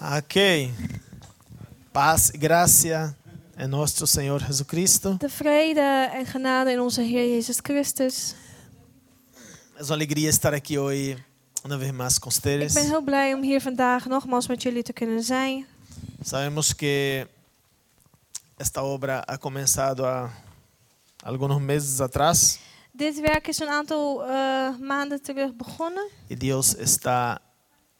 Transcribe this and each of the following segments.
Ok. Paz e graça em nosso Senhor Jesus Cristo. De vrede en genade in onze Heer Jezus Christus. É uma alegria estar aqui hoje uma vez mais com Ik vocês. ben heel blij om hier vandaag nogmaals met jullie te kunnen zijn. Sabemos que esta obra ha começado há alguns meses atrás Dit werk is een aantal eh, maanden terug begonnen. e Deus está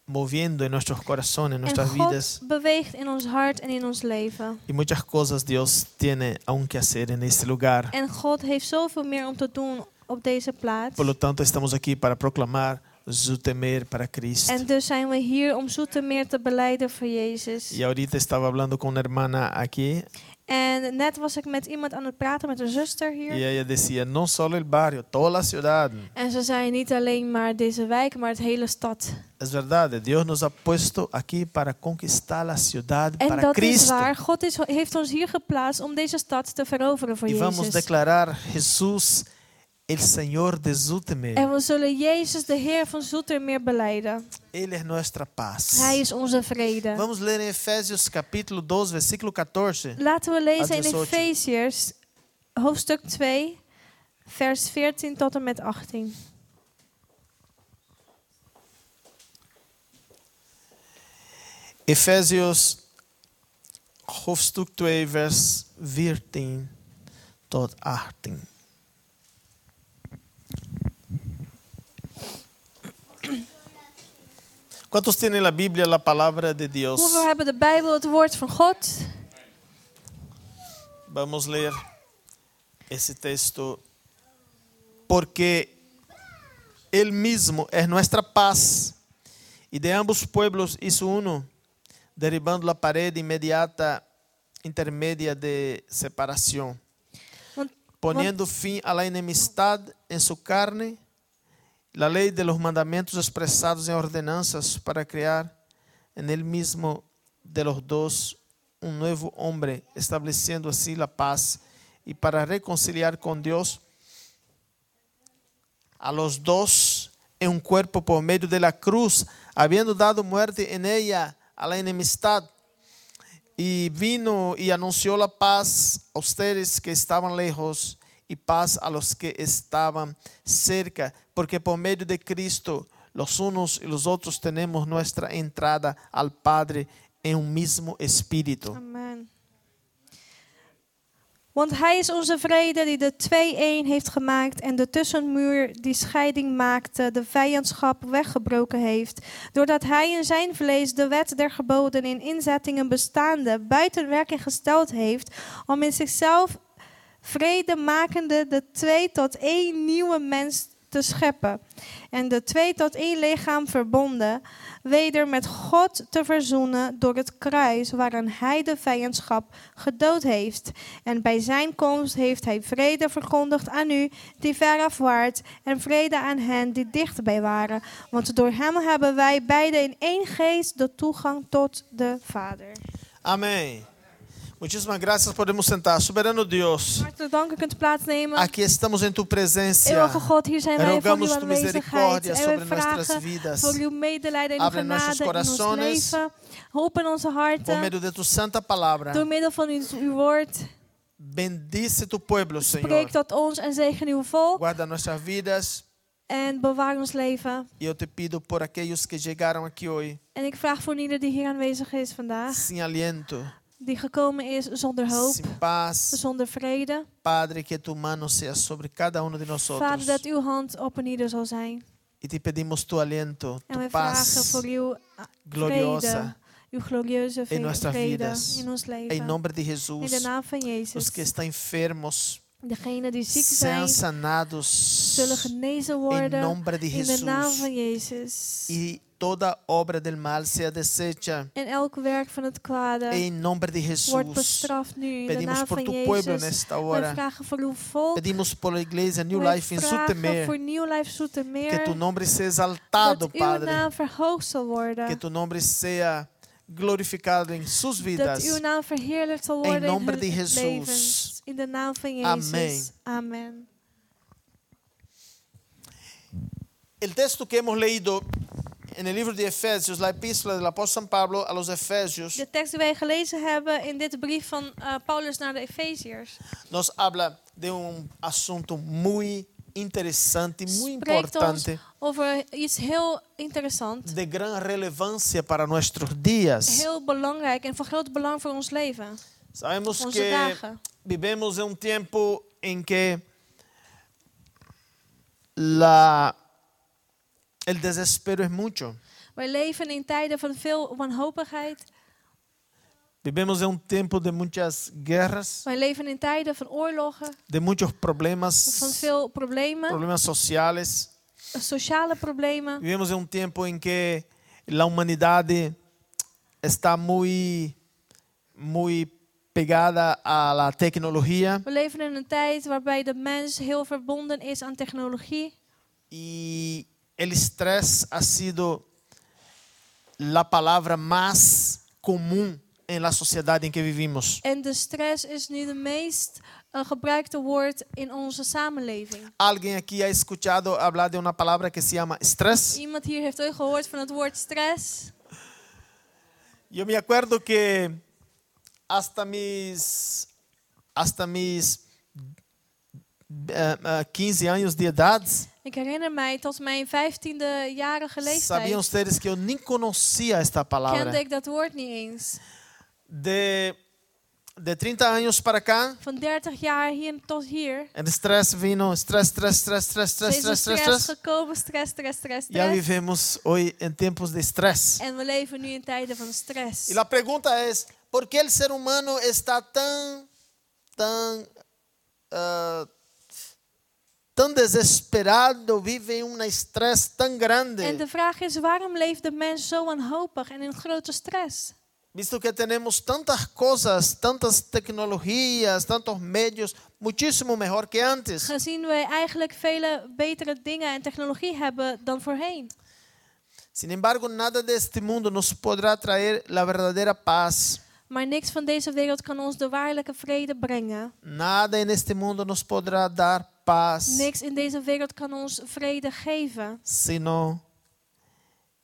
moviendo nossos corações, em En God vidas. beweegt in ons hart en in ons leven. E muitas coisas Deus tem aún que fazer nesse lugar. En God heeft zoveel meer om te doen op deze plaats. Por lo tanto, estamos aqui para proclamar o temer para Cristo. En dus zijn we hier om Zoetermeer te beleiden voor Jezus. E ahorita estava falando com uma irmã aqui En net was ik met iemand aan het praten, met een zuster hier. ela dizia: não só o bairro, toda a cidade. En ze zei niet alleen maar deze wijk, maar het hele stad. É verdade, Deus nos ha puesto aqui para conquistar a cidade En para dat is waar. God is, heeft ons hier geplaatst om deze stad te veroveren voor vamos Jezus. declarar Jesus, el Senhor de En Zutemer. we zullen Jezus, de Heer van Zoetermeer, beleiden. Ele é nossa paz. Hij is onze vrede. Vamos ler em Efésios capítulo 12, versículo 14. Laten we lezen in 18. Efeziërs, hoofdstuk 2, vers 14 tot en met 18. Efésios hoofdstuk 2, vers 14 tot 18. ¿Cuántos tienen la Biblia, la palabra de Dios? Hoeveel hebben de Bijbel, het woord van God? Vamos ler esse texto. Porque Él mismo es nuestra paz y de ambos pueblos hizo uno, derribando la pared inmediata intermedia de separación, Want, poniendo fin a la enemistad en su carne, la ley de los mandamientos expresados en ordenanzas para crear en él mismo de los dos un nuevo hombre, estableciendo así la paz y para reconciliar con Dios a los dos en un cuerpo por medio de la cruz, habiendo dado muerte en ella a la enemistad. Y vino y anunció la paz a ustedes que estaban lejos paz a los que estaban cerca, porque por medio de Cristo los unos y los otros tenemos nuestra al Padre espíritu. Amen. Want hij is onze vrede die de twee-een heeft gemaakt en de tussenmuur die scheiding maakte, de vijandschap weggebroken heeft. Doordat hij in zijn vlees de wet der geboden in inzettingen bestaande buiten werking gesteld heeft, om in zichzelf vrede makende de twee tot één nieuwe mens te scheppen. En de twee tot één lichaam verbonden, weder met God te verzoenen door het kruis waaraan hij de vijandschap gedood heeft. En bij zijn komst heeft hij vrede verkondigd aan u die veraf waart en vrede aan hen die dichtbij waren. Want door hem hebben wij beide in één geest de toegang tot de Vader. Amém. Muitíssimas graças, podemos sentar. Soberano Deus, aqui estamos em tu presença. Rogamos tu aanwezigheid. misericórdia sobre nossas vidas. Abre nossos. Open onze Por meio de tu santa palavra. door middel van uw, woord. Bendice tu pueblo, Senhor. Spreek tot ons en zegen uw volk Guarda nossas vidas. en bewaar ons leven. E eu te pido por aqueles que chegaram aqui hoje En ik vraag voor ieder die hier aanwezig is vandaag, sem aliento, die gekomen is zonder hoop, paz. zonder vrede. Padre, que tu mano seja sobre cada um de nós Vader, dat uw hand op een ieder zal zijn. E te pedimos tu aliento, En tu paz voor uw ah, gloriosa. vrede, uw glorieuze em vrede, nossas vrede vidas. in ons Em leven. nome de In de Jesus. naam van Os Jezus. que estão enfermos Degenen die ziek zijn, sanados. zullen genezen Em worden nome de in de naam Jesus. van Jezus. E toda obra del mal seja deshecha. En elk werk van het kwade Em nome de wordt Jesus. bestraft nu in de Pedimos naam por van tu pueblo Jezus. nesta hora. vragen voor uw volk. Pedimos por la igreja New Wij Life vragen Sutemer. voor New Life Que tu nome seja exaltado, Dat uw Padre. naam verhoogd zal Que worden. tu nome seja glorificado em suas Dat vidas. uw naam verheerlijkt zal Em worden in nome de hun Jesus. levens. In de naam van Jezus. Amém. Amen. El texto que hemos leído en el libro de Efesios, la epístola del apóstol San Pablo a los Efesios, De tekst die wij gelezen hebben in dit brief van eh, Paulus naar de Efeziërs nos habla de un asunto muy interesante, muy spreekt ons importante, over iets heel interessant, de gran relevancia para nuestros días. heel belangrijk en van groot belang voor ons leven, Sabemos onze que dagen. Vivemos en un tiempo en que la, el desespero es mucho. Wij leven in tijden van veel wanhopigheid. Vivimos en un tiempo de muchas guerras, Wij leven in tijden van oorlogen, de muchos van problemas, veel problemen, problemas sociales. sociale problemen. Vivimos en un tiempo en que la humanidad está muy, muy pegada a la tecnología We leven in een tijd waarbij de mens heel verbonden is aan technologie. y el estrés ha sido la palabra más común en la sociedad en que vivimos. En de stress is nu de meest eh, gebruikte woord in onze samenleving. ¿Alguien aquí ha escuchado hablar de una palabra que se llama estrés? Iemand hier heeft ooit gehoord van het woord stress. Yo me acuerdo que hasta mis, hasta mis eh, eh, 15 años de edad, Ik herinner mij tot mijn vijftiende jarige sabiam leeftijd ustedes que eu nem conhecia esta kende palavra. ik dat woord niet eens. De, de 30 anos para cá, Van 30 jaar hier tot hier. el estresse vino, estresse, estresse, estresse, estresse, Is er estresse, estresse, stress estresse. gekomen, stress, stress, stress, stress. vivemos hoje em tempos de estresse. En we leven nu in tijden van stress. E a pergunta é: por que o ser humano está tão, tão, ah, tão desesperado, vive em um estresse tão En grande? de vraag is, waarom leeft de mens zo wanhopig en in grote stress? Visto que temos tantas coisas, tantas tecnologias, tantos medios, muchísimo mejor que antes. Gezien wij eigenlijk vele betere dingen en technologie hebben dan voorheen. Sin embargo, nada de este mundo nos podrá traer la verdadera paz. Maar niks van deze wereld kan ons de waarlijke vrede brengen. Nada en este mundo nos podrá dar paz, Niks in deze wereld kan ons vrede geven. sino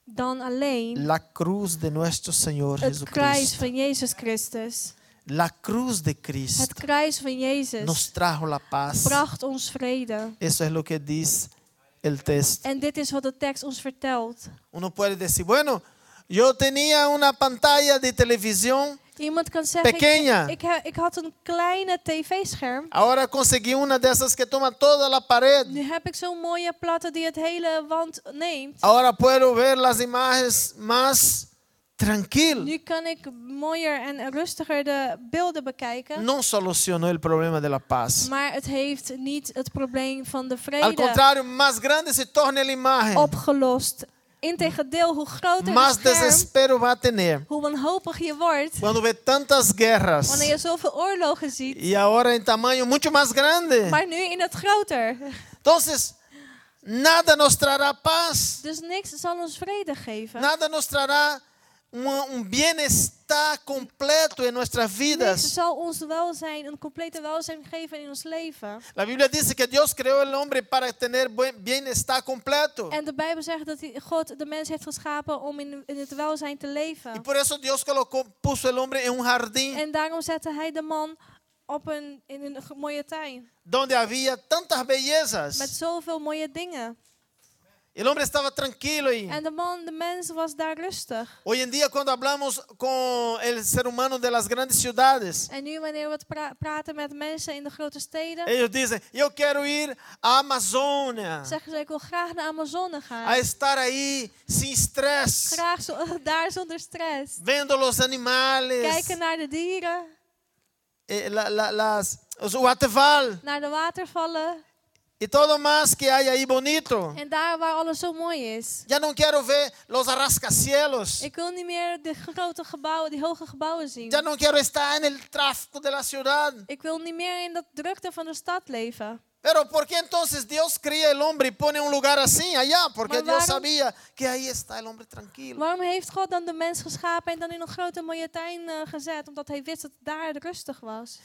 Dan alleen la cruz de nuestro Señor het kruis Jesucristo. van Jezus Christus. La cruz de Het Cristo kruis van nos Jezus trajo la paz. bracht ons vrede. Eso es lo que dice el texto. En dit is wat de tekst ons vertelt. Uno puede decir, bueno, yo tenía una pantalla de televisión, Iemand kan zeggen, ik, Pequeña. ik, he- ik had een kleine tv-scherm. ahora conseguí una de esas que toma toda la pared. Nu heb ik zo'n mooie platte die het hele wand neemt. Ahora puedo ver las imágenes más tranquilo. Nu kan ik mooier en rustiger de beelden bekijken. No solucionó el problema de la paz. Maar het heeft niet het probleem van de Al vrede contrario, más grande se torna la imagen, opgelost. Integendeel, hoe groter más het scherm, desespero va a tener. hoe wanhopig je wordt. Cuando ve tantas guerras Wanneer je zoveel oorlogen ziet. y ahora en tamaño mucho más grande. Maar nu in het groter. Entonces, nada nos traerá paz, Dus niks zal ons vrede geven. nada nos traerá un, un bienestar completo nuestras Niks vidas. zal ons welzijn, een complete welzijn geven in ons leven. La Biblia dice que Dios creó el hombre para tener bienestar completo. En de Bijbel zegt dat hij- God de mens heeft geschapen om in, in het welzijn te Y por eso Dios colocó, puso el hombre en un jardín En daarom zette hij de man op een, in een mooie tuin. donde había tantas bellezas. Met zoveel mooie dingen. El hombre estaba tranquilo y En de man, de mens was daar rustig. hoy en día cuando hablamos con el ser humano de las grandes ciudades, En nu wanneer we pra- praten met mensen in de grote steden, ellos dicen, yo quiero ir a Amazonia, zeggen ze ik wil graag naar Amazone a gaan. estar ahí sin estrés, Graag zo, daar zonder stress. vendo los animales, Kijken naar de dieren, eh, la- la- las, os waterval naar de watervallen. Y todo más que hay ahí bonito. En daar waar alles zo mooi is. Ya no quiero ver los rascacielos. Ik wil niet meer de grote gebouwen, die hoge gebouwen zien. Ya no quiero estar en el tráfico de la ciudad. Ik wil niet meer in dat drukte van de stad leven. Pero ¿por qué entonces Dios cría el hombre y pone un lugar así allá? Porque Maar Dios waarom- sabía que ahí está el hombre tranquilo. Waarom heeft God dan de mens geschapen en dan in een grote mooie tuin eh, gezet? Omdat hij wist dat daar rustig was.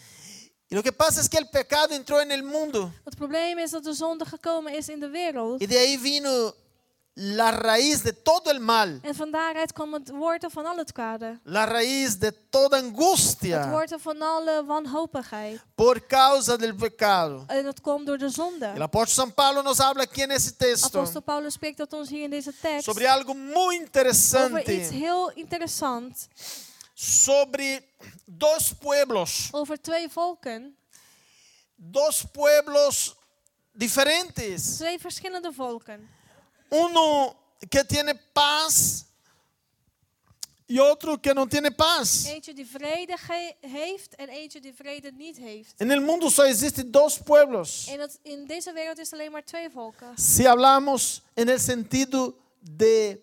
Y lo que pasa es que el pecado entró en el mundo Het probleem is dat de zonde gekomen is in de wereld. y de ahí vino la raíz de todo el mal, En van daaruit kwam het wortel van al het kwade. la raíz de toda Het angustia wortel van alle wanhopigheid. por causa del pecado. En dat komt door de El zonde. apóstol San Pablo nos habla aquí en ese texto Apostel Paulus spreekt tot ons hier in deze tekst sobre algo muy over iets interesante, heel interessant. Sobre dos pueblos, Over twee volken. dos pueblos diferentes. Twee verschillende volken. Uno que tiene paz y otro que no tiene paz. Eentje die vrede heeft en eentje die vrede niet heeft. En el mundo solo existen dos pueblos. En dat, in deze wereld is alleen maar twee volken. Si hablamos en el sentido de,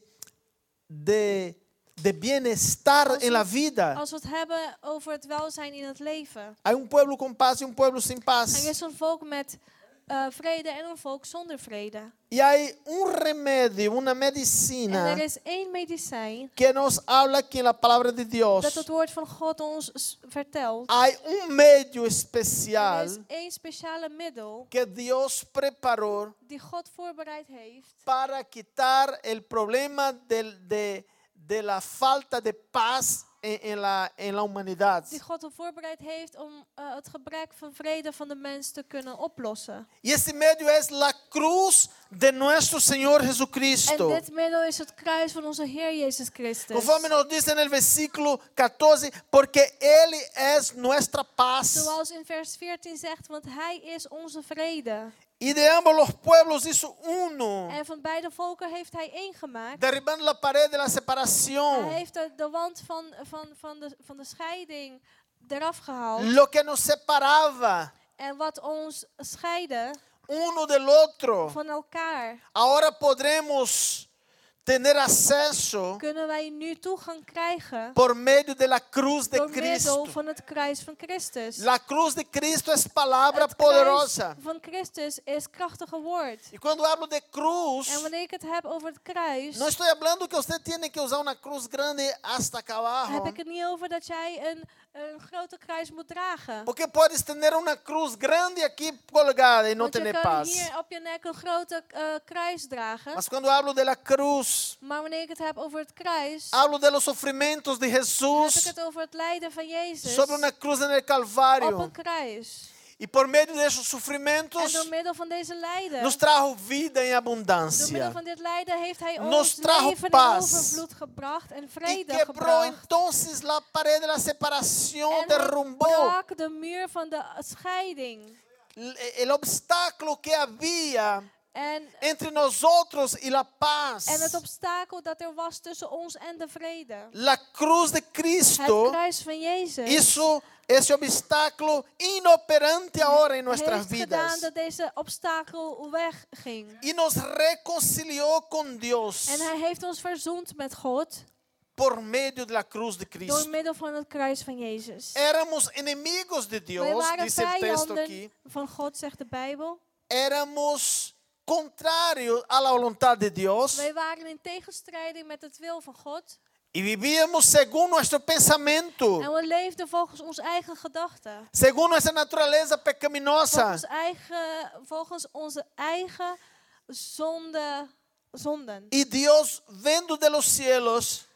de, de bienestar Als en la we- vida, Als we het hebben over het welzijn in het leven. hay un pueblo con paz y un pueblo sin Er paz. is een volk met eh, vrede en een volk zonder vrede. Y hay un remedio, una En er medicina is één medicijn que nos habla aquí en la palabra de dat Dios. het woord van God ons vertelt. Hay un medio Er is especial één speciale middel que Dios preparó die God voorbereid heeft para quitar el problema del- de, de la falta de paz en, en la, en la humanidad. die God voorbereid heeft om eh, het gebrek van vrede van de mens te kunnen oplossen. Y ese medio es la cruz de nuestro Señor En Jesucristo. dit middel is het kruis van onze Heer Jezus Christus. Conforme nos dice en el versículo 14, porque Él es nuestra paz. Zoals in vers 14 zegt, want Hij is onze vrede. Y de ambos los pueblos hizo uno, En van beide volken heeft Hij één gemaakt. derribando la pared de la Hij separación. heeft de, de wand van, van, van, de, van de scheiding eraf gehaald. Lo que nos separaba En wat ons scheidde uno del otro. van elkaar, Ahora podremos tener acceso kunnen wij nu toegang krijgen por medio de la cruz de door middel Cristo. van het kruis van Christus. La cruz de Cristo es palabra Het poderosa. van Christus is krachtige woord. Y cuando hablo de cruz, En wanneer ik het heb over het kruis, no estoy hablando que usted tiene que usar una cruz grande hasta acá heb ik het niet over dat jij een, een grote kruis moet dragen. Porque puedes tener una cruz grande aquí colgada y no Want je kan paz. hier op je nek een grote eh, kruis dragen. Mas cuando hablo de la cruz, Maar wanneer ik het heb over het kruis, hablo de los sufrimientos de heb ik het over het lijden van Jezus sobre una cruz en el op Calvario. een kruis. Y por medio de esos En sufrimientos door middel van deze lijden, nos trajo vida heeft Hij Nos trajo in paz. overvloed gebracht en Y vrede quebró gebracht. entonces la pared de la separación, En brak de muur van de scheiding. el el obstáculo que había En, entre nosotros y la paz. en het obstakel dat er was tussen ons en de vrede. La cruz de Het Cristo kruis van Jezus hizo ese obstáculo inoperante ahora en nuestras heeft gedaan vidas. dat deze obstakel wegging. Y nos reconcilió con Dios En hij heeft ons verzoend met God por medio de la cruz de door Cristo. middel van het kruis van Jezus. Éramos enemigos de Dios, dice el texto aquí. van God, zegt de Bijbel. Éramos contrarios a la voluntad de Dios Wij waren in tegenstrijding met het wil van God. y vivíamos según nuestro pensamiento, En we leefden volgens onze eigen gedachten. según nuestra naturaleza pecaminosa. Volgens, eigen, volgens onze eigen zonde, zonden. Y Dios, viendo de los cielos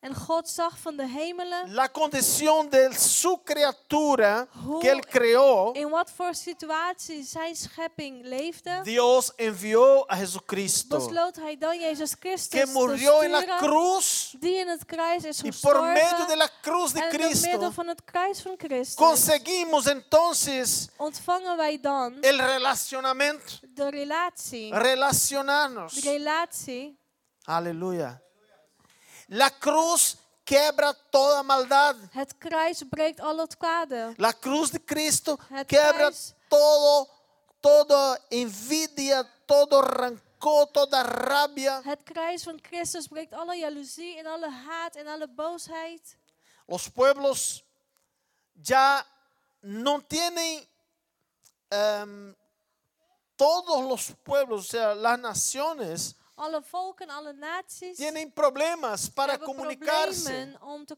En God zag van de hemelen la condición de su criatura Hoe- que Él creó, in wat voor situatie zijn schepping leefde. Dios envió a Jesucristo, Besloot hij dan Jezus Christus que te murió en la sturen, cruz die in het kruis is y por medio de gestorven. la cruz de En door middel Cristo van het kruis van Christus conseguimos entonces ontvangen wij dan el relacionamiento, de relatie. relacionarnos. De relatie. Aleluya. La cruz quebra toda maldad. Het kruis breekt al het kwade. La cruz de Cristo Het quebra kruis- todo, toda envidia, todo rancor, toda rabia. Het kruis van Christus breekt alle jaloezie en alle haat en alle boosheid. Los pueblos ya no tienen em, todos los pueblos, o sea, las naciones Alle volken, alle naties tienen problemas para comunicarse om te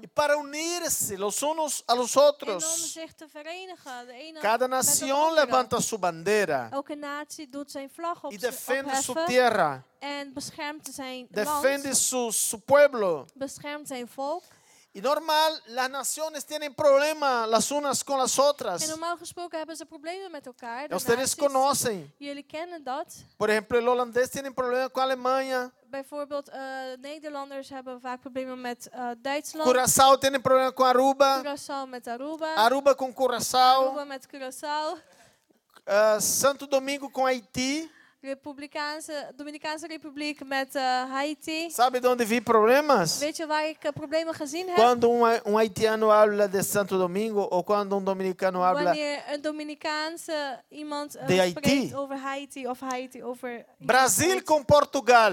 y para unirse los unos a los En om otros. zich te verenigen. De ene Cada nación levanta su bandera Elke natie doet zijn vlag op y defiende su tierra, en beschermt zijn defiende land, su, su pueblo. beschermt zijn volk. Y normal, las naciones tienen problemas las unas con las otras. En normaal gesproken hebben ze problemen met elkaar. de Ustedes naties. conocen. Jullie kennen dat. Por ejemplo, el holandés tiene problemas con Alemania. Bijvoorbeeld eh, Nederlanders hebben vaak problemen met eh, Duitsland. Curaçao tiene problemas con Aruba. Curaçao met Aruba. Aruba con Aruba Curaçao. met Curaçao. Ah, Santo Domingo com Haiti. Republikaanse, Dominicaanse Republiek met eh, Haiti. Sabe de onde vi problemas? Weet je waar ik eh, problemen gezien heb? Quando um, um haitiano habla de Santo Domingo ou quando um dominicano habla Wanneer een Dominicaanse iemand eh, De Haiti. over Haiti of Haiti over Brasil com Portugal.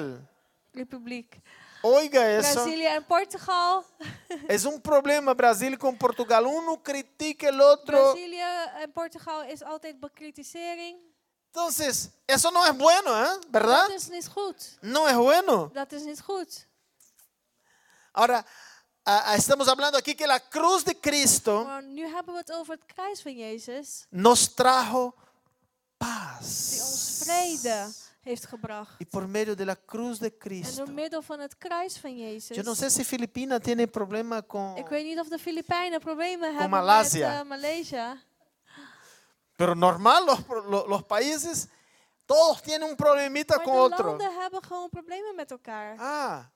Republiek. Oiga eso. Brazilië en Portugal. Es un problema Brasil con Portugal. Uno critica el otro. Brazilië en Portugal is altijd bekritisering. Entonces, eso no es bueno, ¿eh? ¿Verdad? Dat is niet goed. No es bueno. Dat is niet goed. Ahora, ah, ah, estamos hablando aquí que la cruz de Cristo Maar nu hebben we het over het kruis van Jezus. nos trajo Die ons paz. vrede heeft gebracht. Y por medio de la cruz de En Cristo. door middel van het kruis van Jezus. Yo no sé si Filipina tiene problema con... Ik weet niet of de Filipijnen problemen hebben Malaysia. met eh, Maleisië. Pero normal, los, los, los países, todos tienen un problemita con de otro. landen hebben gewoon problemen met elkaar. Ah,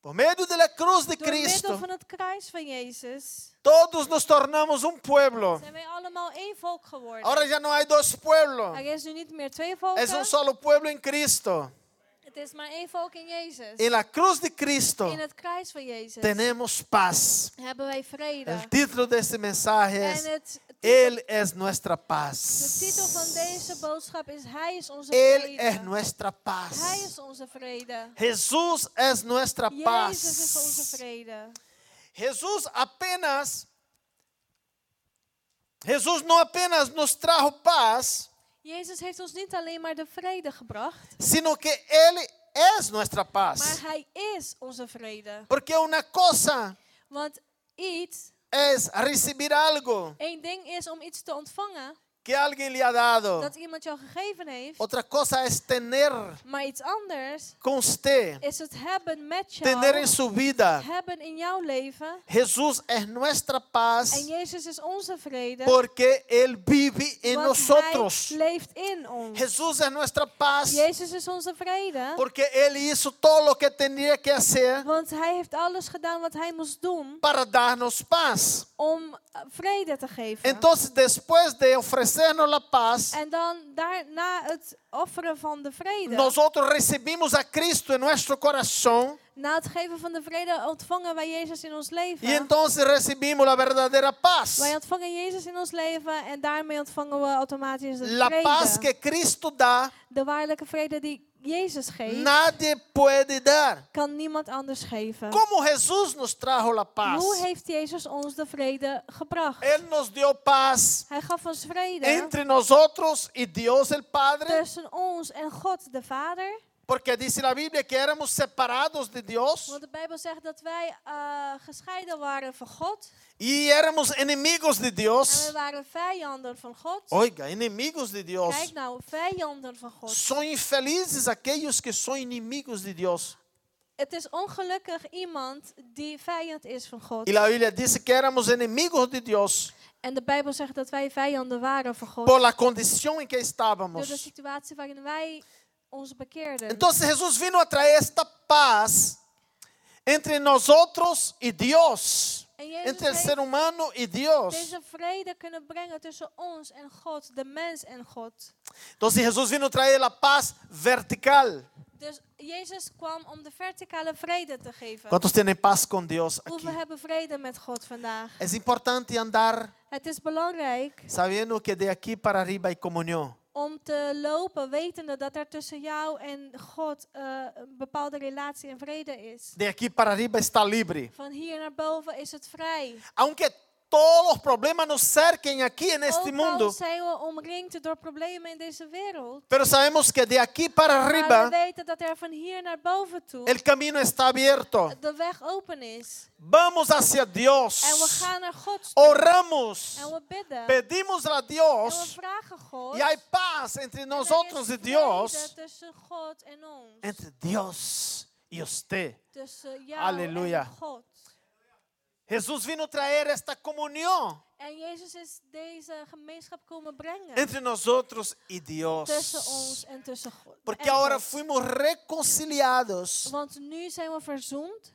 por medio de la cruz de Door middel Cristo, van het kruis van Jezus todos nos tornamos un pueblo. zijn wij allemaal één volk geworden. Ahora ya no hay dos pueblos, Er is nu niet meer twee volken. es un solo pueblo en Cristo. Het is maar één volk in Jezus. En la cruz de Cristo In het kruis van Jezus tenemos paz. hebben wij vrede. El título de este mensaje es, En het, Él es nuestra de paz. titel van deze boodschap is Hij is onze Él vrede. es nuestra Hij paz. is onze vrede. Jesús es nuestra Jezus is onze paz. vrede. Jesús apenas, Jesús no apenas nos trajo paz, Jezus heeft ons niet alleen maar de vrede gebracht, sino que Él es nuestra maar paz. Hij is onze vrede. Porque una cosa Want iets, es recibir algo één ding is om iets te ontvangen que alguien le ha dado. dat iemand jou gegeven heeft, Otra cosa es tener maar iets anders usted, is het hebben met tener en jou, su vida. hebben in jouw leven. Jesús es nuestra paz En Jezus is onze vrede, porque Él vive en want nosotros. Hij leeft in ons. Jesús es nuestra paz Jezus is onze vrede, porque Él hizo todo lo que tenía que hacer want Hij heeft alles gedaan wat Hij moest doen para darnos paz. om vrede te geven. Entonces, después de ofrecernos la paz, En dan daarna het offeren van de vrede. nosotros recibimos a Cristo en nuestro corazón Na het geven van de vrede ontvangen wij Jezus in ons leven. y entonces recibimos la verdadera paz. Wij ontvangen Jezus in ons leven en daarmee ontvangen we automatisch de La vrede. paz que Cristo da, De waarlijke vrede die Jezus geeft, nadie puede dar. kan niemand anders geven. Como Jesús nos trajo la paz. Hoe heeft Jezus ons de vrede gebracht? Él nos dio paz Hij gaf ons vrede entre nosotros y Dios el Padre, tussen ons en God de Vader. Porque dice la Biblia que éramos separados de Dios Want de Bijbel zegt dat wij eh, gescheiden waren van God. y éramos enemigos de En we Dios. waren vijanden van God. Oiga, enemigos de Dios. Kijk nou, vijanden van God. Son infelizes aquellos que son inimigos de Dios. Het is ongelukkig iemand die vijand is van God. Y la Biblia dice que éramos enemigos de Dios En de Bijbel zegt dat wij vijanden waren van God. por la condición en que Door de estábamos. situatie waarin wij ons bekeerden. Entonces Jesús vino a traer esta paz entre nosotros y Dios, entre el ser humano y Dios. deze vrede kunnen brengen tussen ons en God, de mens en God. Entonces Jesús vino a traer la paz vertical. Dus Jezus kwam om de verticale vrede te geven. ¿Cuántos tienen paz con Dios aquí? Hoeveel hebben vrede met God vandaag? Es importante andar Het is belangrijk sabiendo que de aquí para arriba hay comunión. Om te lopen wetende dat er tussen jou en God eh, een bepaalde relatie en vrede is. De aquí para arriba está libre. Van hier naar boven is het vrij. Aunque todos os problemas nos cerquem aqui neste mundo. Mas sabemos que de aqui para arriba, o caminho está aberto. Vamos hacia Deus. Oramos. Pedimos a Deus. E há paz entre nós e Deus. Entre Deus e você. Aleluia. Jesús vino a traer esta comunión En Jezus is deze gemeenschap komen brengen. entre nosotros y Dios. tussen ons en tussen God. Porque en ahora God. fuimos reconciliados Want nu zijn we verzoend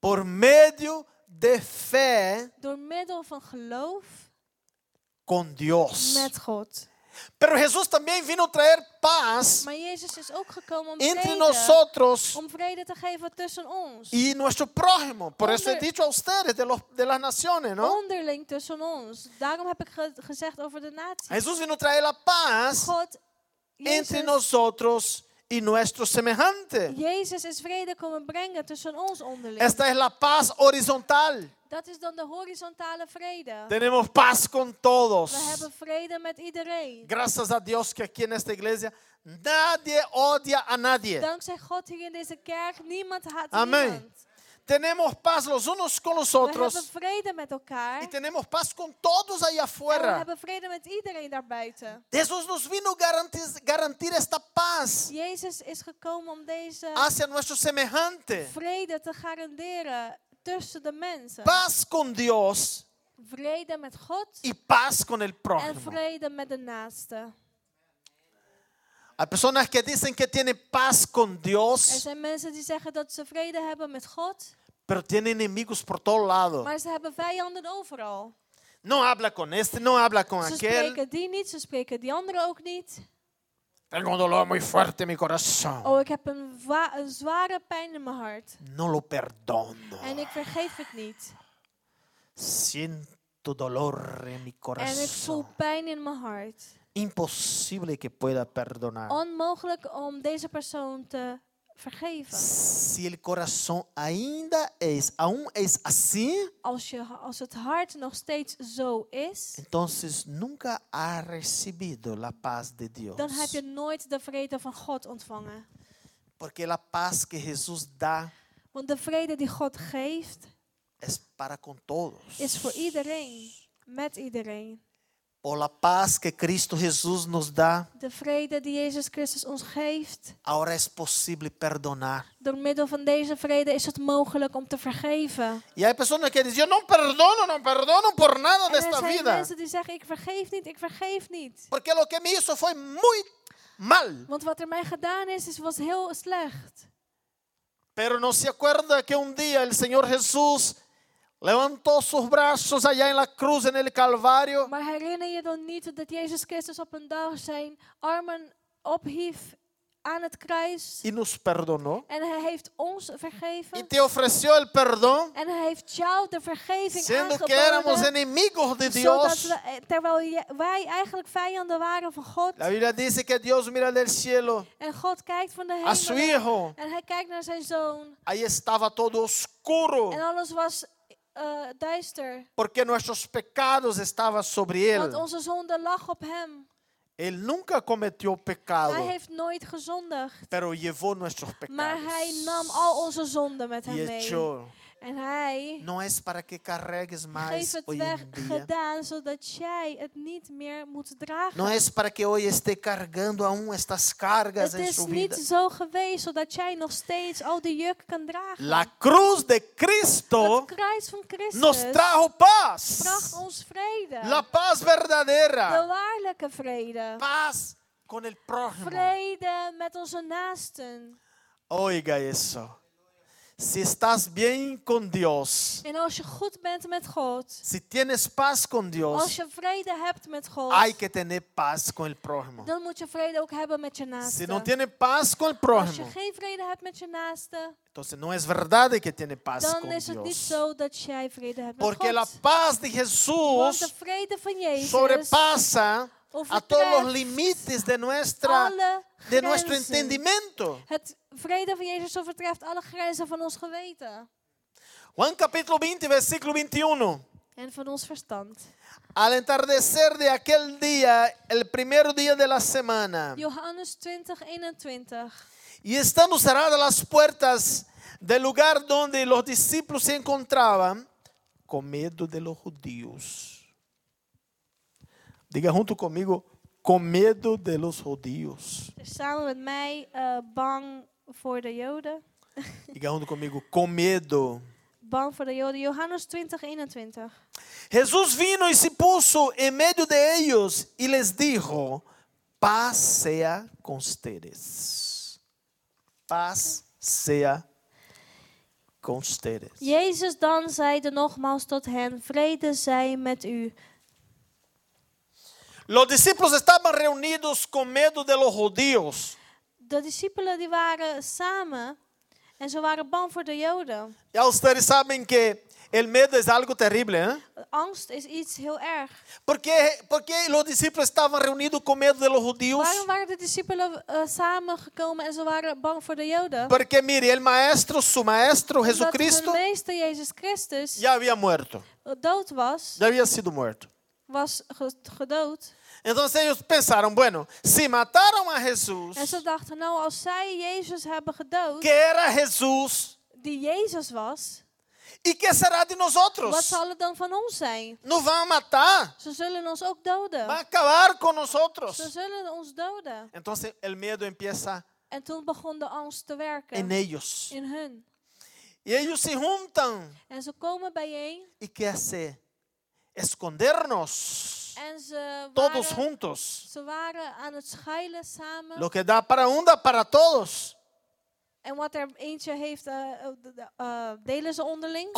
por medio de fe door middel van geloof con Dios. met God. Pero Jesús también vino a traer paz Maar Jezus is ook gekomen om entre vrede, nosotros om vrede te geven tussen ons. y nuestro prójimo. Por eso he dicho a ustedes de, los, de las naciones, ¿no? Onderling tussen ons. Daarom heb ik ge- gezegd over de natie. Jesús vino a traer la paz God, entre nosotros y nuestro semejante. Jezus is vrede komen brengen tussen ons onderling. Esta es la paz horizontal. Dat is dan de horizontale vrede. Tenemos paz con todos. We hebben vrede met iedereen. Gracias a Dios que aquí en esta iglesia nadie odia a nadie. Dankzij God hier in deze kerk, niemand haat Amén. niemand. Tenemos paz los unos con los We otros vrede met elkaar. y tenemos paz con todos allá we afuera. hebben vrede met iedereen daarbuiten. Jesús nos vino a garantir, garantir esta paz Jezus is gekomen om deze hacia nuestro semejante. vrede te garanderen tussen de mensen. Paz con Dios Vrede met God y paz con el en prójimo. vrede met de naaste. Hay personas que dicen que tienen paz con Er Dios, zijn mensen die zeggen dat ze vrede hebben met God, pero tienen enemigos por todos lados. maar ze hebben vijanden overal. No habla con este, no habla con Ze aquel. spreken die niet, ze spreken die andere ook niet. Tengo un dolor muy fuerte en mi corazón. Oh, ik heb een, een zware pijn in mijn hart. No lo perdono. En ik vergeef het niet. Siento dolor en mi En ik voel corazón. pijn in mijn hart. Imposible que pueda perdonar. Onmogelijk om deze persoon te vergeven. Si el corazón ainda es, aún es así, Als, je, als het hart nog steeds zo is, entonces nunca ha recibido la paz de Dios. dan heb je nooit de vrede van God ontvangen. Porque la paz que Jesús da Want de vrede die God geeft, es para con todos. is voor iedereen. Met iedereen. Por la paz que Cristo Jesús nos da, De vrede die Jezus Christus ons geeft. ahora es posible perdonar. Door middel van deze vrede is het mogelijk om te vergeven. Y hay personas que dicen, yo no perdono, no perdono por nada de En er zijn vida. mensen die zeggen, ik vergeef niet, ik vergeef niet. Porque lo que me hizo fue muy mal. Want wat er mij gedaan is, is was heel slecht. Pero no se acuerda que un día el Señor Jesús levantó sus brazos allá en la cruz, en el Calvario, Maar herinner je dan niet dat Jezus Christus op een dag zijn armen ophief aan het kruis? Y nos perdonó. en hij heeft ons Y vergeven te ofreció el perdón, en hij heeft jou de vergeving siendo que éramos aangeboden enemigos de Dios. we, eh, terwijl wij eigenlijk vijanden waren van God. La Biblia dice que Dios mira del cielo en God kijkt van de a su hemel. hijo. en hij kijkt naar zijn zoon. Ahí estaba todo oscuro, en alles was eh, duister porque nuestros pecados estaban sobre want él. onze zonde lag op hem Él nunca cometió pecado, hij heeft nooit gezondigd pero llevó nuestros maar pecados. hij nam al onze zonden met hem mee. En hij No es para que carregues Geef más het hoy weg en día. gedaan, zodat jij het niet meer moet dragen. No es para que hoy esté cargando aún estas cargas het en is su niet vida. zo geweest, zodat jij nog steeds al die juk kan dragen. La cruz de Cristo het kruis van Christus nos trajo paz. ons vrede. La paz de verdadera. waarlijke vrede. Paz con el prójimo. Vrede met onze naasten. Oiga eso. Si estás bien con Dios, En als je goed bent met God, si tienes paz con als Dios, je vrede hebt met God, hay que tener paz con el prójimo. dan moet je vrede ook hebben met je naaste. Si no tiene paz con el als je prójimo, geen vrede hebt met je naaste, entonces no es verdad que tiene paz dan con is het niet Dios. zo dat jij vrede hebt met Porque la paz de Want de Jesús vrede van Jezus sobrepasa a todos los límites de nuestra de nuestro entendimiento. Het vrede van Jezus overtreft alle grenzen van ons geweten. Juan capítulo 20, versículo 21. en van ons verstand. Al entardecer de aquel día, el primer día de la semana, Johannes 20, 21. y estando cerradas las puertas del lugar donde los discípulos se encontraban, com medo de los judíos. Diga junto comigo, com medo de los judíos. Samen met mij eh, bang voor de Joden. Diga junto comigo, com medo. Bang voor de Joden. Johannes 20, 21. Jesús vino y se puso en medio de ellos y les dijo, paz sea con ustedes. Paz sea con ustedes. Jezus dan zeide nogmaals tot hen, vrede zij met u. Los discípulos estaban reunidos con medo de los judíos. De discipelen die waren samen en ze waren bang voor de Joden. Ya ustedes saben que el medo es algo terrible, ¿eh? Angst is iets heel erg. ¿Por qué, por qué los discípulos estaban reunidos con medo de los judíos? Waarom waren de discipelen eh, samengekomen en ze waren bang voor de Joden? Porque mire, el maestro, su maestro Jesucristo, hun meester Jezus Christus ya había muerto, dood was, ya había sido muerto. Was ge- gedood. Entonces ellos pensaron, bueno, si mataron a Jesús, En ze dachten, nou als zij Jezus hebben gedood, que era Jesús, die Jezus was, ¿y qué será de wat nosotros? zal het dan van ons zijn? Nos a matar, Ze zullen ons ook doden. a acabar con nosotros. Ze zullen ons doden. Entonces el miedo empieza En toen begon de angst te werken en ellos. in hun. Y ellos se juntan. En ze komen bijeen ¿Y qué hace? escondernos. Waren, todos juntos. Lo que da para una, para todos. En wat delen ze onderling.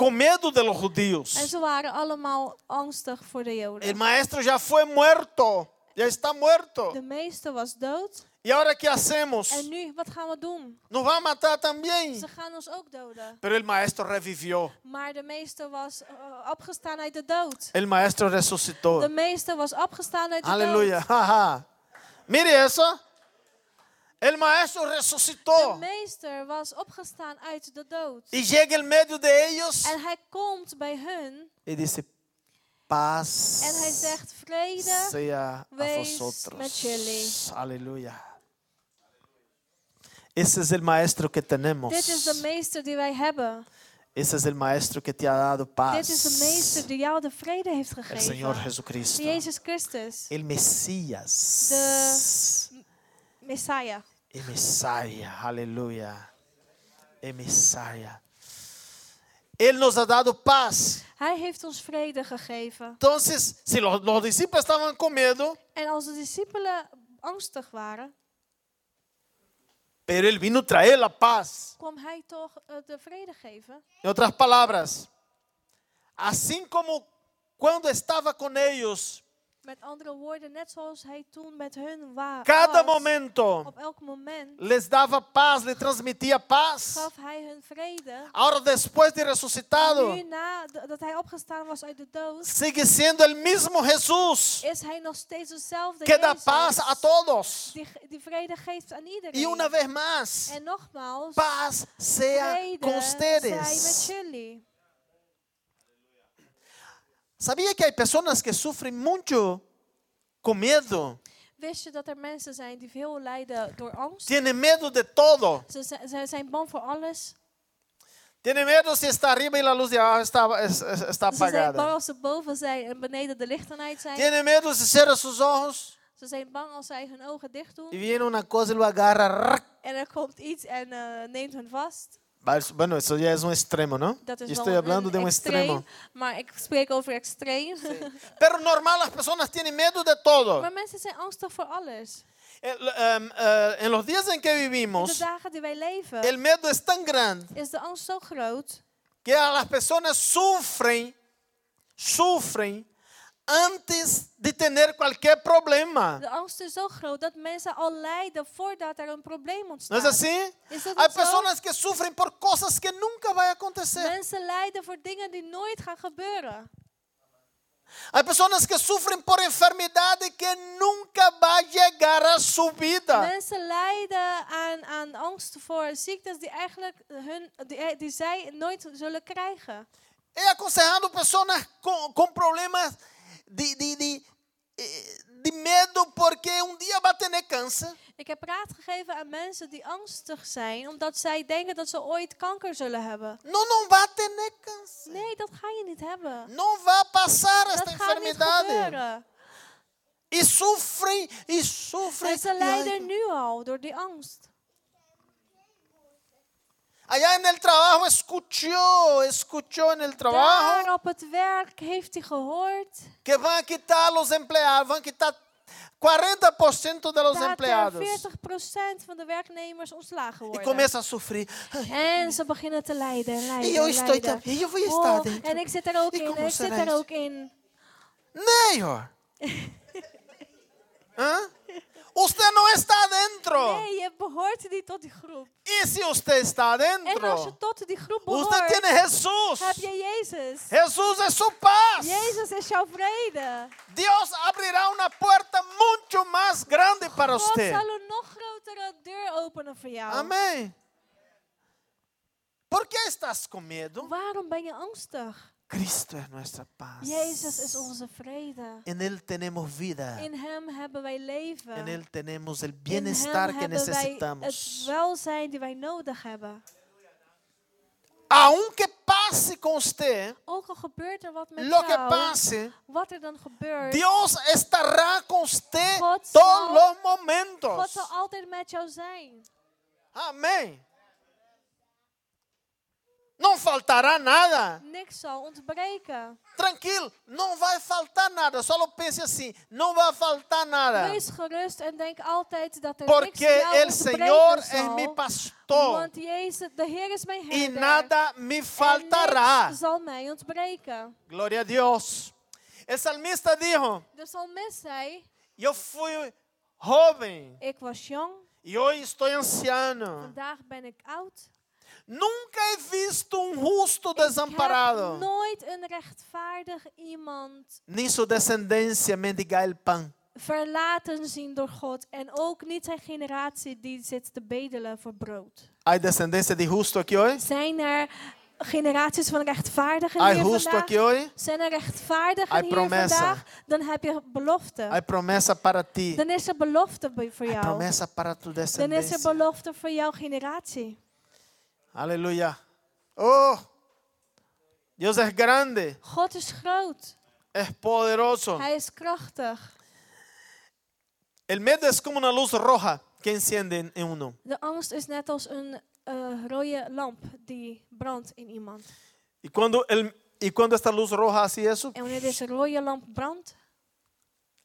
De los judíos. Allemaal angstig voor de Joden. El maestro muerto. Ya está muerto. De was dood. ¿Y ahora qué hacemos? En nu, wat gaan we doen? Nos va a matar también. Ze gaan ons ook doden. Pero el maestro revivió. Maar de meester was eh, opgestaan uit de dood. El maestro De resucitó. meester was opgestaan uit de dood. Mire eso. El maestro De resucitó. meester was opgestaan uit de dood. Y llega en medio de ellos En hij komt bij hun y dice, paz en hij zegt vrede. sea a vosotros. Aleluya. Ese es el maestro que tenemos. Dit is de meester die wij hebben. Ese es el maestro que te ha dado paz. Dit is de meester die jou de vrede heeft El Señor gegeven. Jesucristo. Jezus Christus, El Mesías. De- Messiah. El Mesías. Aleluya. El Mesías. Él nos ha dado paz. Hij heeft ons vrede gegeven. Entonces, si los, los discípulos estaban con miedo, En als de discipelen angstig waren, pero Él vino a traer la paz. kwam hij toch eh, de vrede geven. En otras palabras, así como cuando estaba con ellos, Met andere woorden, net zoals hij toen met hun wa cada momento op elk moment les daba paz, les transmitía paz. gaf hij hun vrede. Ahora después de resucitado, Nu, na d- dat hij opgestaan was uit de dood, sigue siendo el mismo Jesús is hij nog steeds dezelfde que da paz a todos. die, die vrede geeft aan Y una vez más, En nogmaals, paz sea con vrede zij met ustedes. jullie. ¿Sabía que hay personas que sufren mucho con miedo? Wist je dat er mensen zijn die veel lijden door angst? Tienen miedo de todo. Ze, ze, zijn bang voor alles. Tienen miedo si está arriba y la luz está, es- es- está Ze zijn bang apagada. als ze boven zijn en beneden de zijn. Tienen miedo si cierra sus ojos Ze zijn bang als zij hun ogen dicht doen. y viene una cosa y lo agarra. En er komt iets en eh, neemt hun vast. Bueno, eso ya es un extremo, ¿no? Dat is Yo wel estoy hablando een de un extremo. Maar ik spreek over extreem. Pero normal, las personas tienen miedo de todo. maar mensen zijn angstig voor alles. El- em, eh, en los días en que In de vivimos, dagen die wij leven el miedo es tan grande is de angst zo groot que a las personas sufren, sufren antes de tener cualquier problema. De angst is zo groot dat mensen al lijden voordat er een probleem ¿No ontstaat. es así? Is dat zo? personas que sufren por cosas que nunca van a acontecer. Mensen lijden voor dingen die nooit gaan gebeuren. Hay personas que sufren por enfermedades que nunca va a llegar a su vida. Mensen lijden aan, aan angst voor ziektes die eigenlijk hun, die, die zij nooit zullen krijgen. He aconsejado pessoas com, com problemas de, de, de, eh, de medo porque um dia vai ter câncer. Ik heb raad gegeven aan mensen die angstig zijn, omdat zij denken dat ze ooit kanker zullen hebben. Vai ter câncer. Nee, dat ga je niet hebben. Vai passar Dat esta niet gebeuren. E e. En ze lijden nu al door die angst. Allá en el trabajo escuchó, escuchó en el trabajo Daar op het werk heeft hij gehoord que van a quitar los empleados, van a quitar 40% de los dat empleados. 40% van de werknemers ontslagen worden. começa a sofrer. En ze beginnen te lijden en lijden. E en estou lijden. também, e eu vou estar Oh, en ik zit er ook in, ik zit er ook in. Nee, hoor. Hã? Usted não está dentro. Nee, je behoort niet tot die groep. E se usted está En als je dentro, tot die groep usted behoort, tem Jesus. heb je Jezus. Jesus é sua paz. Jezus is jouw vrede. Deus abrirá uma porta muito mais grande para God você. zal een nog grotere deur openen voor jou. Amém. Por que estás com medo? Waarom ben je angstig? Cristo é nossa paz. Jezus is onze vrede. En Él tenemos vida. In Hem hebben wij leven. En Él tenemos el bienestar que het necesitamos. welzijn die wij nodig hebben. Aunque passe com usted Ook al gebeurt er wat met lo que jou, passe, wat er dan gebeurt, Deus estará com usted God todos los God momentos. zal altijd met jou zijn. Amém. Não faltará nada. Niks zal ontbreken. Tranquilo, não vai faltar nada. Só pense assim: não vai faltar nada. Wees gerust en denk altijd dat er Porque el Senhor é meu pastor Want Jezus, de Heer is mijn e nada me faltará. niks zal mij ontbreken. Glória a Deus. O salmista dijo: De psalmist zei, Eu fui jovem ik was jong, e hoje estou anciano. vandaag ben ik oud. Nunca he visto um justo desamparado, nooit een rechtvaardig iemand nem sua descendência mendigar el pan. verlaten zien door God. En ook niet zijn generatie die zit te bedelen voor brood. Há descendência de justo aqui hoje? Zijn er generaties van rechtvaardigen Há hier justo vandaag? aqui hoje? Zijn er rechtvaardigen Há hier promessa. vandaag? Dan heb je belofte. Há promessa para ti. Dan is er belofte voor Há jou. promessa para tu Dan is er descendência. belofte voor jouw generatie. Aleluia. Oh, Deus é grande, God is groot. é poderoso. Hij is krachtig. El medo es como una luz roja que enciende en- uno. De angst is net als een eh, rode lamp die brandt in iemand. Y cuando, el, y cuando esta luz roja hace eso, En wanneer deze rode lamp brandt,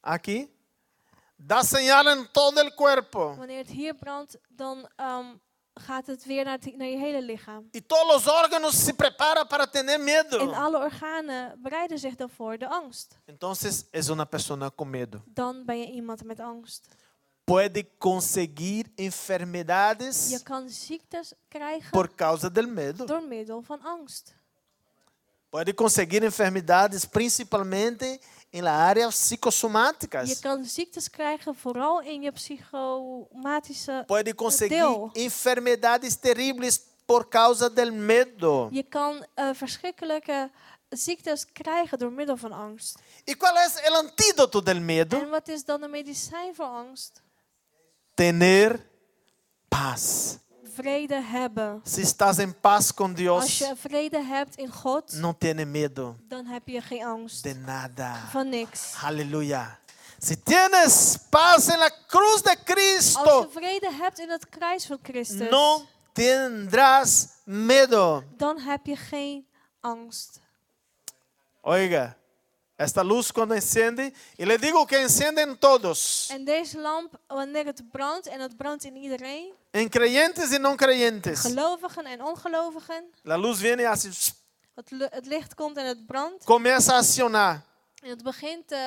aquí, da señal en todo el cuerpo. wanneer het hier brandt, dan ehm, gaat het weer naar, naar je hele lichaam. Y todos los órganos se preparan para tener En miedo. alle organen bereiden zich dan voor de angst. Entonces es una persona con miedo. Dan ben je iemand met angst. Puede conseguir Je enfermedades kan ziektes krijgen por causa del medo. door middel van angst. Pode conseguir enfermedades principalmente em la área Je psicossomáticas. kan ziektes krijgen vooral in je psychomatische Pode conseguir deel. enfermedades terríveis por causa del medo. Je kan eh, verschrikkelijke ziektes krijgen door middel van angst. E qual é o antídoto del medo? En wat is dan een medicijn voor angst? Tener paz. Vrede hebben. Se estás em paz com Als Deus, je vrede hebt in God, não tenha medo dan heb je geen angst de nada. van niks. Aleluia. Se tienes paz en la cruz de Als je Cristo, vrede hebt in het kruis van Christus, não tendrás medo. dan heb je geen angst. Oiga, esta luz quando encende, e le digo que encendem todos, En deze lamp, wanneer het brandt, en het brandt in iedereen, em creyentes e não creyentes. gelovigen en ongelovigen, A luz vem e assim, het, het licht komt en het brandt, começa a acionar. En het begint eh,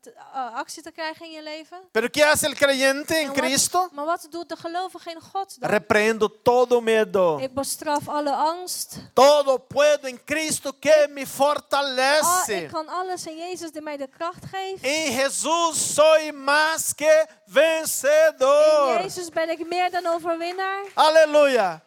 te- eh, actie te krijgen in je leven. Pero que hace el creyente En wat- Cristo? maar wat doet de gelovige in God dan? Repreendo todo medo. Ik bestraf alle angst. Todo puedo em Cristo que me Ah, ik fortalece. kan alles in Jezus die mij de kracht geeft. Em Jesus sou mais que In vencedor. Jezus ben ik meer dan overwinnaar. Aleluia.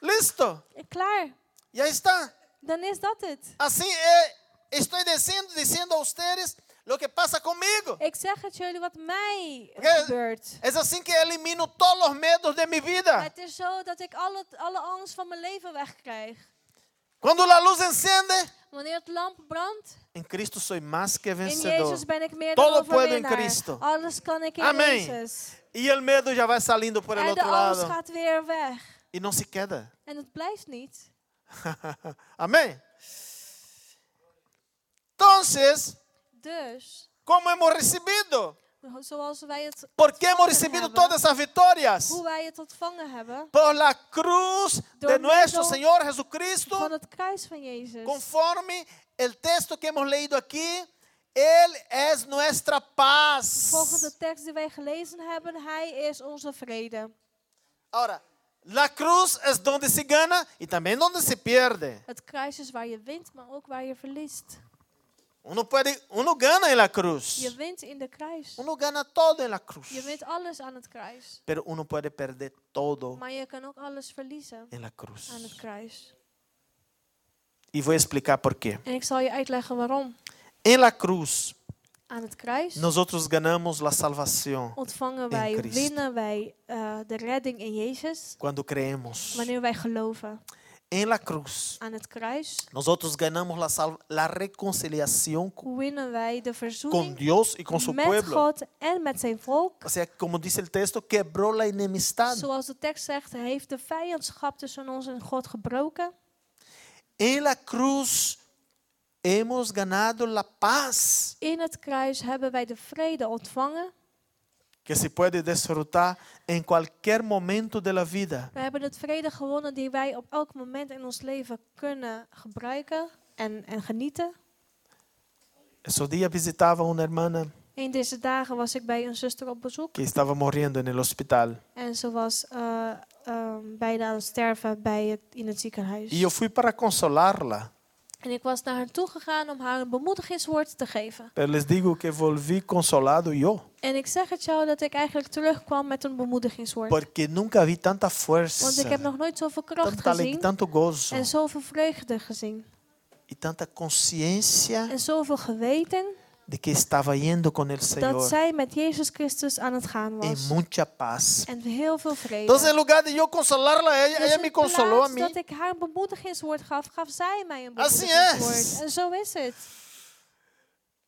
Listo. Klaar. Já está. dan is dat het. Assim, eh, estoy diciendo, diciendo a ustedes lo que pasa conmigo. Ik zeg het jullie wat mij gebeurt. es así que elimino todos los medos de mi vida. Het is zo dat ik alle, alle angst van mijn leven wegkrijg. Cuando la luz enciende, Wanneer het lamp brandt, Cristo soy más que in vencedor. Jezus ben ik meer Todo dan puedo. Cristo. Alles kan ik in Amém. Jezus. Y el medo ya va saliendo por el En de otro angst lado. gaat weer weg. Y no se queda. En het blijft niet. Amén. Entonces, Dus, ¿cómo hemos recibido? zoals wij het ¿Por qué hemos recibido hebben, todas het ontvangen hebben, Por la cruz de middel Señor Jesucristo, conforme el texto que hemos leído aquí, Él es nuestra paz. Volgens de tekst die wij gelezen hebben, Hij is onze vrede. Ahora, la cruz es donde se gana y también donde se pierde. Het kruis is waar je wint, maar ook waar je verliest. Uno, puede, uno gana en la cruz. Je wint in de kruis. Uno gana todo en la cruz. Je wint alles aan het kruis. Pero uno puede perder todo Maar je kan ook alles verliezen en la cruz. aan het kruis. Y voy a explicar por qué. En ik zal je uitleggen waarom. En la cruz, Aan het kruis nosotros ganamos la salvación ontvangen wij, winnen wij eh, de redding in Jezus cuando creemos. wanneer wij geloven. En la cruz, kruis nosotros ganamos la, sal- la reconciliación con winnen wij de con verzoening Dios y con su met pueblo. God en met zijn volk. O sea, como dice el texto, quebró la enemistad. Zoals de tekst zegt, heeft de vijandschap tussen ons en God gebroken. En la cruz hemos ganado la paz In het kruis hebben wij de vrede ontvangen. Que se puede disfrutar en cualquier momento de la vida. We hebben het vrede gewonnen die wij op elk moment in ons leven kunnen gebruiken en, en genieten. Esos días visitaba una hermana In deze dagen was ik bij een zuster op bezoek. que estaba muriendo en el hospital. En ze was eh, ehm, bijna aan het sterven bij het, in het ziekenhuis. Y yo fui para consolarla. En ik was naar haar toe gegaan om haar een bemoedigingswoord te geven. Pero les digo que volví consolado yo. En ik zeg het jou dat ik eigenlijk terugkwam met een bemoedigingswoord. Porque nunca vi tanta Want fuerza, ik heb nog nooit zoveel kracht tanta gezien tanto gozo en zoveel vreugde gezien. y tanta conciencia En zoveel geweten de que estaba yendo con el dat Señor zij met Jezus Christus aan het gaan en was. mucha paz. En heel veel vrede. Entonces, en lugar de yo consolarla ella, Dus ella me consoló a mí. dat ik haar een bemoedigingswoord gaf, gaf zij mij een bemoedigingswoord. En zo is het.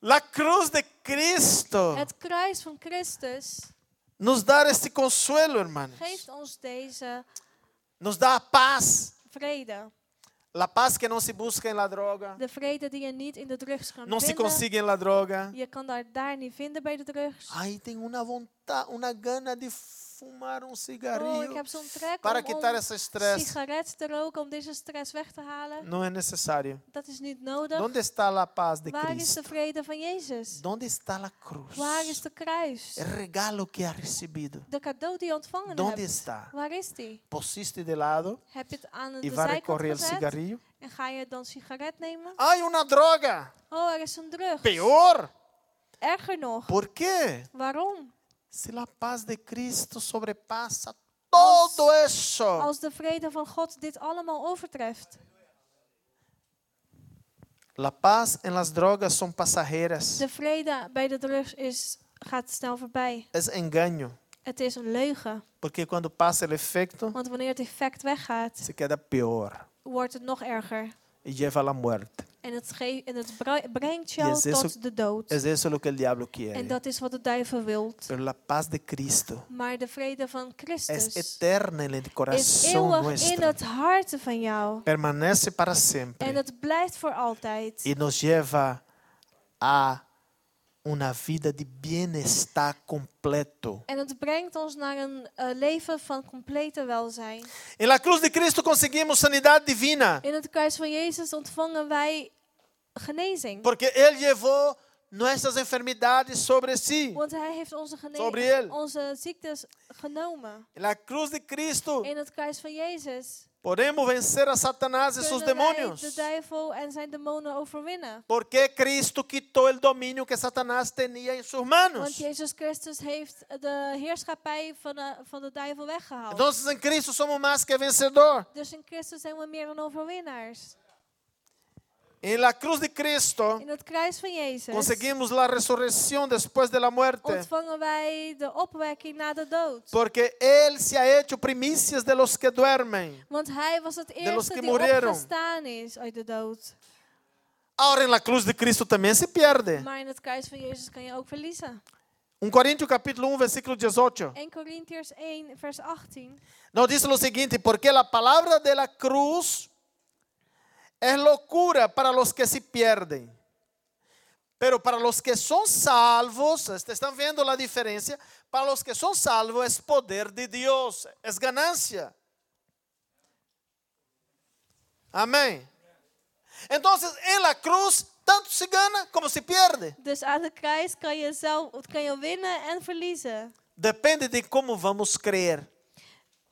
La cruz de Cristo Het kruis van Christus nos da este consuelo, hermanos. geeft ons deze Nos da paz. vrede. La paz que no se busca en la droga, De vrede die je niet in de drugs kan se vinden. consigue en la droga. Je kan daar, daar niet vinden bij de drugs. Ay, tengo una vontade, una gana de fumar Oh, ik heb zo'n trek para om, quitar om ese estrés. sigaret te roken om deze stress weg te halen. No es necesario. Dat is niet nodig. ¿Dónde está la paz de Waar is Cristo? de vrede van Jezus? ¿Dónde está la cruz? Waar is de kruis? El regalo que ha recibido. De cadeau die ontvangen ¿Dónde hebt. está? Waar is die? Pusiste de lado Heb je het aan de a zijkant gezet? cigarrillo. En ga je dan sigaret nemen? Hay una droga. Oh, er is een drug. Peor. Erger nog. ¿Por qué? Waarom? Si la paz de Cristo sobrepasa todo eso. Als de vrede van God dit allemaal overtreft. La paz en las drogas son pasajeras. De vrede bij de drugs is, gaat snel voorbij. Es engaño. Het is een leugen. Porque cuando pasa el efecto, Want wanneer het effect weggaat, se queda peor wordt het nog erger. Y lleva a la muerte. En het, ge- en het brengt jou Yes, eso- tot de dood. Es eso lo que el diablo En quiere. dat is wat de duivel wil. Pero la paz de Cristo Maar de vrede van es Christus eterna en el is corazón eeuwig in nuestro. het hart van jou. Permanece para En siempre het blijft voor altijd. y nos lleva a una vida de bienestar completo. En het brengt ons naar een eh, leven van complete welzijn. En la cruz de Cristo conseguimos sanidad divina. In het kruis van Jezus ontvangen wij genezing. Porque Él llevó nuestras enfermedades sobre sí. Want hij heeft onze, gene- Sobre él. onze ziektes genomen. En la cruz de Cristo In het kruis van Jezus podemos vencer a Satanás y sus kunnen wij demonios. de duivel en zijn demonen overwinnen. Porque Cristo quitó el dominio que Satanás tenía en sus Want manos. Jezus Christus heeft de heerschappij van de, van de duivel weggehaald. Entonces en Cristo somos más que vencedor. Dus in Christus zijn we meer dan overwinnaars. En la cruz de Cristo In het kruis van Jezus conseguimos la resurrección después de la muerte. ontvangen wij de opwekking na de dood. Porque Él se ha hecho primicias de los que duermen. Want hij was het los eerste que die murieron. opgestaan is uit de dood. Ahora en la cruz de Cristo también se pierde. Maar in het kruis van Jezus kan je ook verliezen. 1 Coríntios capítulo 1, versículo 18. 1 Corinthians 1, vers 18. Nos dice lo siguiente, porque la palabra de la cruz es locura para los que se pierden. Pero para los que son salvos, este, están viendo la diferencia, para los que son salvos es poder de Dios, es ganancia. Amén. Entonces, en la cruz, tanto se gana como se pierde. Dus aan de kruis kan je, zelf, kan je winnen en verliezen. Depende de cómo vamos creer.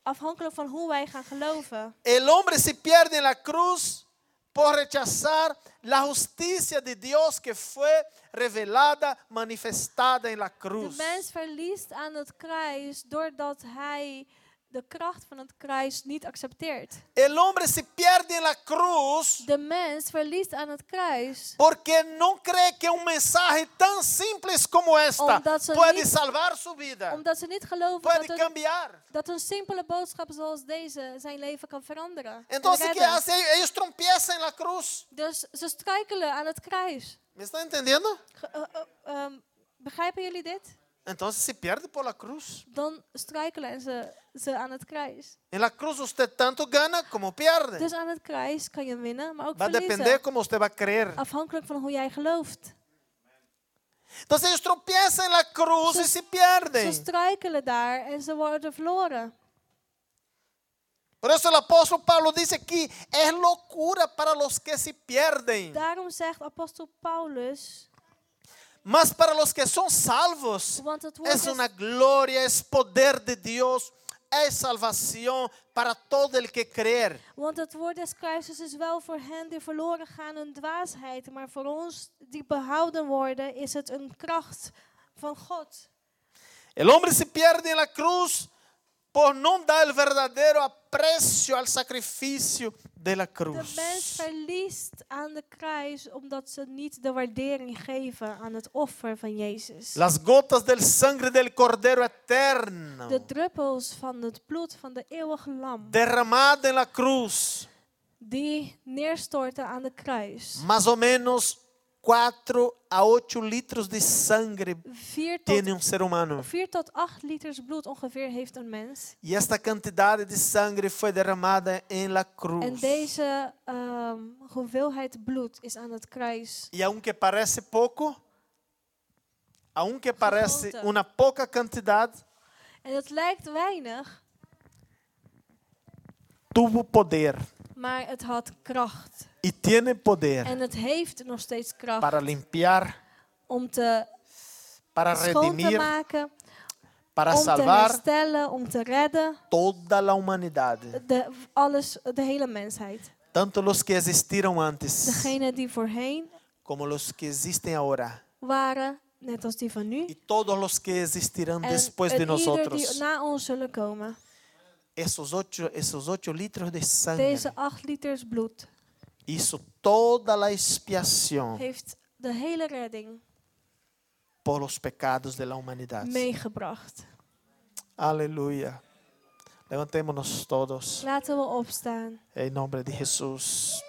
Afhankelijk van hoe wij gaan geloven. El hombre se pierde en la cruz por rechazar la justicia de Dios que fue revelada, manifestada en la De cruz. mens verliest aan het kruis doordat hij de kracht van het kruis niet accepteert. El hombre se pierde en la cruz De mens verliest aan het kruis porque no cree que un mensaje tan simple como esta Omdat ze puede niet- salvar su vida, omdat ze niet geloven puede dat een, cambiar. dat een simpele boodschap zoals deze zijn leven kan veranderen. en Entonces, ¿qué redden. hace? Ellos trompiezan en la cruz. Dus ze struikelen aan het kruis. ¿Me está entendiendo? Ge- eh, eh, ehm, begrijpen jullie dit? Entonces se pierde por la cruz. Dan struikelen ze, ze aan het kruis. En la cruz usted tanto gana como pierde. Dus aan het kruis kan je winnen, maar ook Va a depender verliezen. cómo usted va a creer. Afhankelijk van hoe jij gelooft. Entonces ellos tropiezan en la cruz y se Ze pierden. struikelen daar en ze worden verloren. Por eso el apóstol Pablo dice aquí, es locura para los que se pierden. Daarom zegt apostel Paulus, Mas para los que son salvos, es is, una gloria, es poder de Dios, es salvación para todo el que creer. want het woord des kruises is wel voor hen die verloren gaan een dwaasheid, maar voor ons die behouden worden is het een kracht van God. El hombre se pierde en la cruz por no dar el verdadero aprecio al sacrificio de la De cruz. mens verliest aan de kruis omdat ze niet de waardering geven aan het offer van Jezus. Las gotas del sangre del Cordero eterno De druppels van het bloed van de eeuwige lam derramada en la cruz. die neerstorten aan de kruis. más o menos 4 a 8 litros de sangre 4 tiene tot, un ser humano. 4 tot 8 liters bloed ongeveer heeft een mens. Y esta cantidad de sangre fue derramada en la En cruz. deze ehm, hoeveelheid bloed is aan het kruis. Y aunque parece poco, aunque parece Gegoten. una poca cantidad, En het lijkt weinig, tuvo poder maar het had kracht. Y tiene poder En het heeft nog steeds kracht para limpiar, om te para schoon te redimir, maken, para om te salvar herstellen, om te redden. toda la humanidad, De, alles, de hele mensheid. tanto los que existieron antes Degene die voorheen como los que existen ahora. waren, net als die van nu. y todos los que existirán En, después en de ieder die nosotros. na ons zullen komen. Esos ocho, esos ocho litros de sangre Deze 8 liters bloed hizo toda la expiación heeft de hele redding por los pecados de la humanidad. meegebracht. Aleluya. Levantémonos todos Laten we opstaan. en nombre de Jesús.